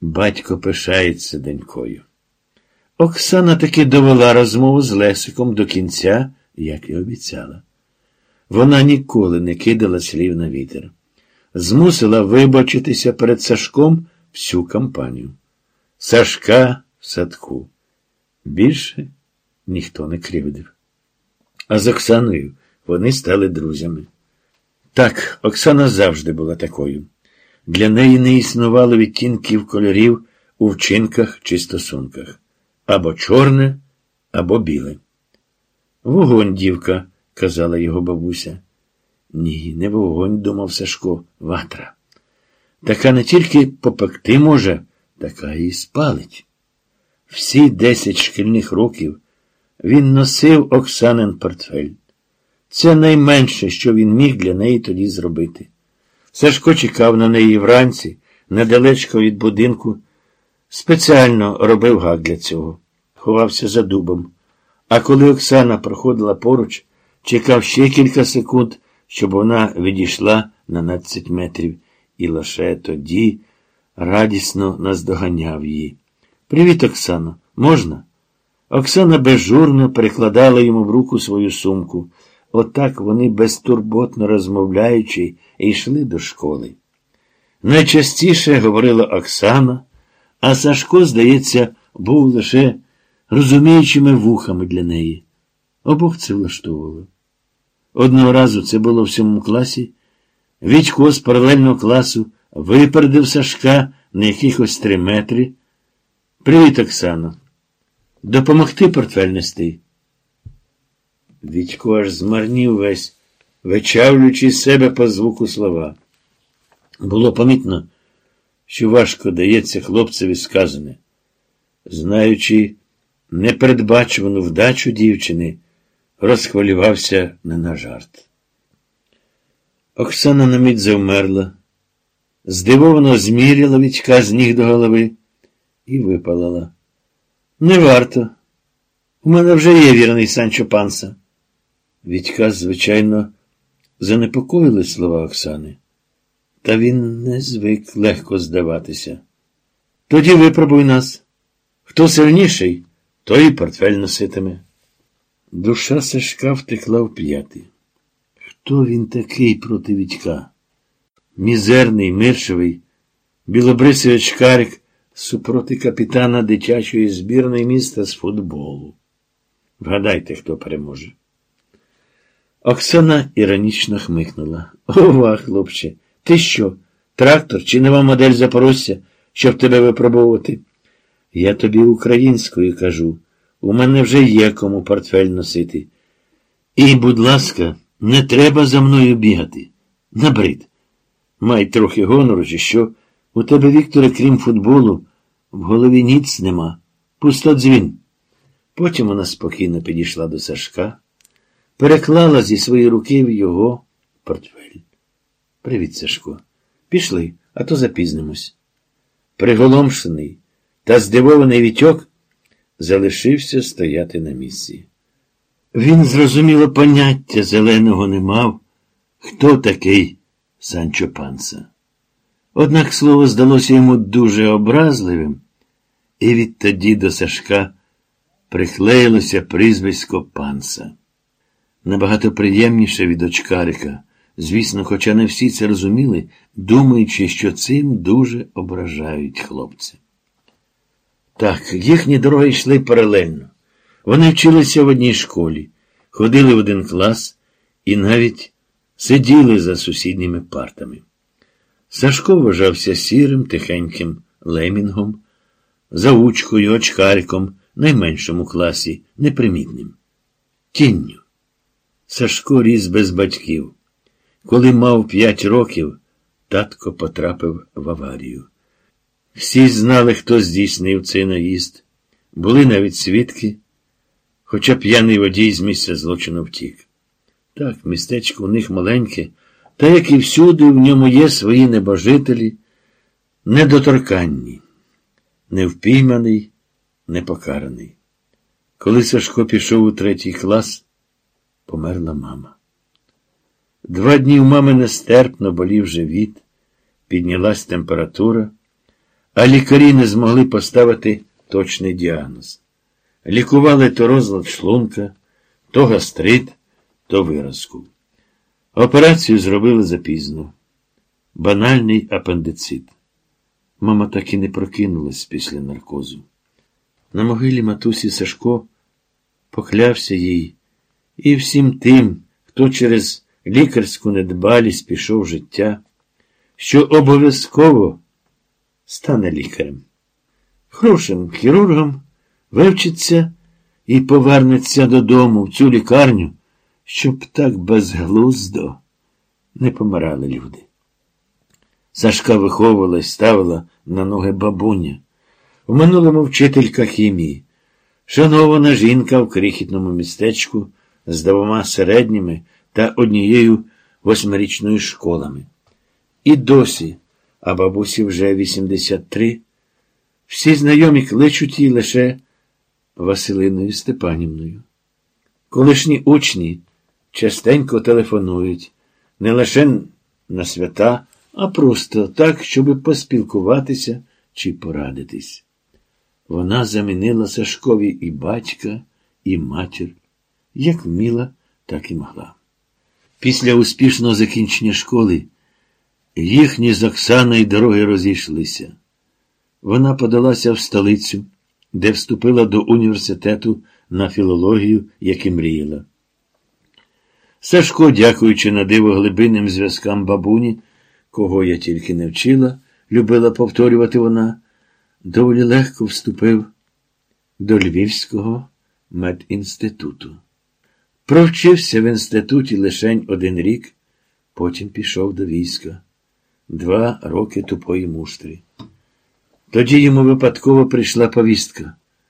Батько пишається донькою. Оксана таки довела розмову з Лесиком до кінця, як і обіцяла. Вона ніколи не кидала слів на вітер. Змусила вибачитися перед Сашком всю кампанію. Сашка в садку. Більше ніхто не кривдив. А з Оксаною вони стали друзями. Так, Оксана завжди була такою. Для неї не існувало відтінків кольорів у вчинках чи стосунках або чорне, або біле. Вогонь, дівка, казала його бабуся. Ні, не вогонь, думав Сашко, ватра. Така не тільки попекти може, така і спалить. Всі десять шкільних років він носив Оксанин портфель. Це найменше, що він міг для неї тоді зробити. Сашко чекав на неї вранці, недалечко від будинку, спеціально робив гак для цього, ховався за дубом. А коли Оксана проходила поруч, чекав ще кілька секунд, щоб вона відійшла на 12 метрів, і лише тоді радісно наздоганяв її. Привіт, Оксано, можна? Оксана безжурно перекладала йому в руку свою сумку. Отак вони безтурботно розмовляючи, йшли до школи. Найчастіше говорила Оксана, а Сашко, здається, був лише розуміючими вухами для неї. Обох це влаштовувало. Одного разу це було в сьомому класі. Вітько з паралельного класу випередив Сашка на якихось три метри. Привіт, Оксано. Допомогти портфель нести. Вітько аж змарнів весь, вичавлюючи з себе по звуку слова. Було помітно, що важко дається хлопцеві сказане. Знаючи непередбачувану вдачу дівчини, розхвилювався не на жарт. Оксана на мить завмерла, здивовано зміряла Вітька з ніг до голови і випалила. Не варто. У мене вже є вірний Санчо Панса. Вітька, звичайно, занепокоїли слова Оксани, та він не звик легко здаватися. Тоді випробуй нас. Хто сильніший, той і портфель носитиме. Душа Сашка втекла в п'яти. Хто він такий проти Вітька? Мізерний, миршевий, білобрисий очкарик супроти капітана дитячої збірної міста з футболу. Вгадайте, хто переможе. Оксана іронічно хмикнула. Ова, хлопче, ти що? Трактор чи нова модель Запорожця, щоб тебе випробовувати? Я тобі українською кажу. У мене вже є кому портфель носити. І, будь ласка, не треба за мною бігати. Набрид. Май трохи гонору, чи що. У тебе, Вікторе, крім футболу, в голові ніц нема. Пусто дзвін. Потім вона спокійно підійшла до Сашка, переклала зі своєї руки в його портфель. Привіт, Сашко. Пішли, а то запізнимось. Приголомшений та здивований вітьок залишився стояти на місці. Він, зрозуміло, поняття зеленого не мав, хто такий Санчо Панса. Однак слово здалося йому дуже образливим, і відтоді до Сашка приклеїлося прізвисько панса. Набагато приємніше від очкарика, звісно, хоча не всі це розуміли, думаючи, що цим дуже ображають хлопця. Так, їхні дороги йшли паралельно. Вони вчилися в одній школі, ходили в один клас і навіть сиділи за сусідніми партами. Сашко вважався сірим, тихеньким лемінгом, заучкою, очкариком, найменшому класі, непримітним. Тінню. Сашко ріс без батьків. Коли мав п'ять років, татко потрапив в аварію. Всі знали, хто здійснив цей наїзд. Були навіть свідки, хоча п'яний водій з місця злочину втік. Так, містечко у них маленьке, та як і всюди в ньому є свої небожителі, недоторканні, невпійманий, непокараний. Коли Сашко пішов у третій клас, померла мама. Два дні у мами нестерпно болів живіт, піднялась температура а лікарі не змогли поставити точний діагноз. Лікували то розлад шлунка, то гастрит, то виразку. Операцію зробили запізно. Банальний апендицит. Мама так і не прокинулась після наркозу. На могилі матусі Сашко поклявся їй і всім тим, хто через лікарську недбалість пішов життя, що обов'язково стане лікарем. Хорошим хірургом вивчиться і повернеться додому в цю лікарню, щоб так безглуздо не помирали люди. Сашка виховувала і ставила на ноги бабуня. В минулому вчителька хімії, шанована жінка в крихітному містечку з двома середніми та однією восьмирічною школами. І досі, а бабусі вже 83, всі знайомі кличуть її лише Василиною Степанівною. Колишні учні частенько телефонують не лише на свята, а просто так, щоб поспілкуватися чи порадитись. Вона замінила Сашкові і батька, і матір, як вміла, так і могла. Після успішного закінчення школи їхні з Оксаною дороги розійшлися. Вона подалася в столицю, де вступила до університету на філологію, як і мріяла. Сашко, дякуючи на диво глибинним зв'язкам бабуні, кого я тільки не вчила, любила повторювати вона, доволі легко вступив до Львівського медінституту. Провчився в інституті лишень один рік, потім пішов до війська. Два роки тупої муштри. Тоді йому випадково прийшла повістка.